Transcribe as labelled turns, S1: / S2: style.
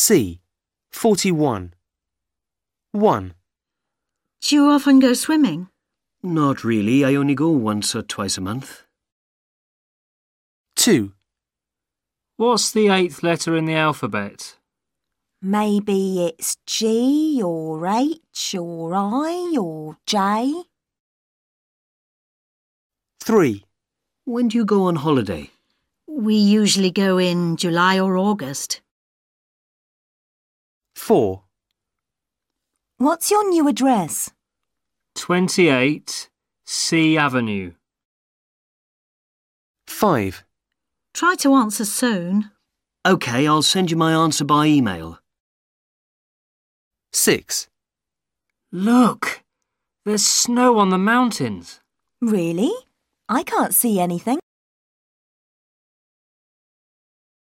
S1: C. 41. 1,
S2: Do you often go swimming?
S3: Not really. I only go once or twice a month.
S1: 2,
S4: What's the eighth letter in the alphabet?
S5: Maybe it's G or H or I or J.
S1: 3,
S3: When do you go on holiday?
S2: We usually go in July or August.
S1: 4,
S5: What's your new address?
S4: 28 C Avenue.
S1: 5,
S2: Try to answer soon.
S3: OK, I'll send you my answer by email.
S1: 6,
S4: Look! There's snow on the mountains.
S5: Really? I can't see anything.